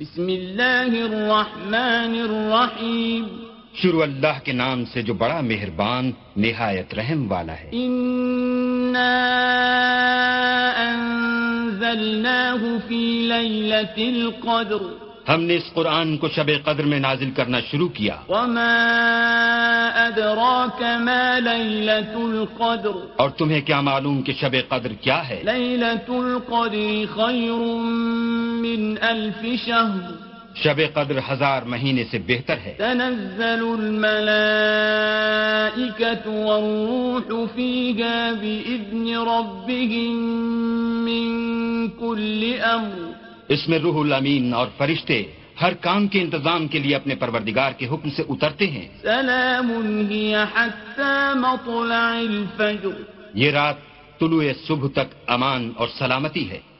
بسم اللہ الرحمن الرحیم۔ شروع اللہ کے نام سے جو بڑا مہربان نہایت رحم والا ہے۔ انا انزلناه في ليلة القدر۔ ہم نے اس قرآن کو شب قدر میں نازل کرنا شروع کیا۔ وما ادراك ما ليلة القدر۔ اور تمہیں کیا معلوم کہ شب قدر کیا ہے؟ ليلة القدر خير من ألف شهر. شب قدر ہزار مہینے سے بہتر ہے۔ تنزل الملائكة والروح فيها بإذن ربهم من كل أمر اس میں روح الامین اور فرشتے ہر کام کے انتظام کے لیے اپنے پروردگار کے حکم سے اترتے ہیں۔ سلام هي حتى مطلع الفجر. یہ رات طلوع صبح تک امان اور سلامتی ہے۔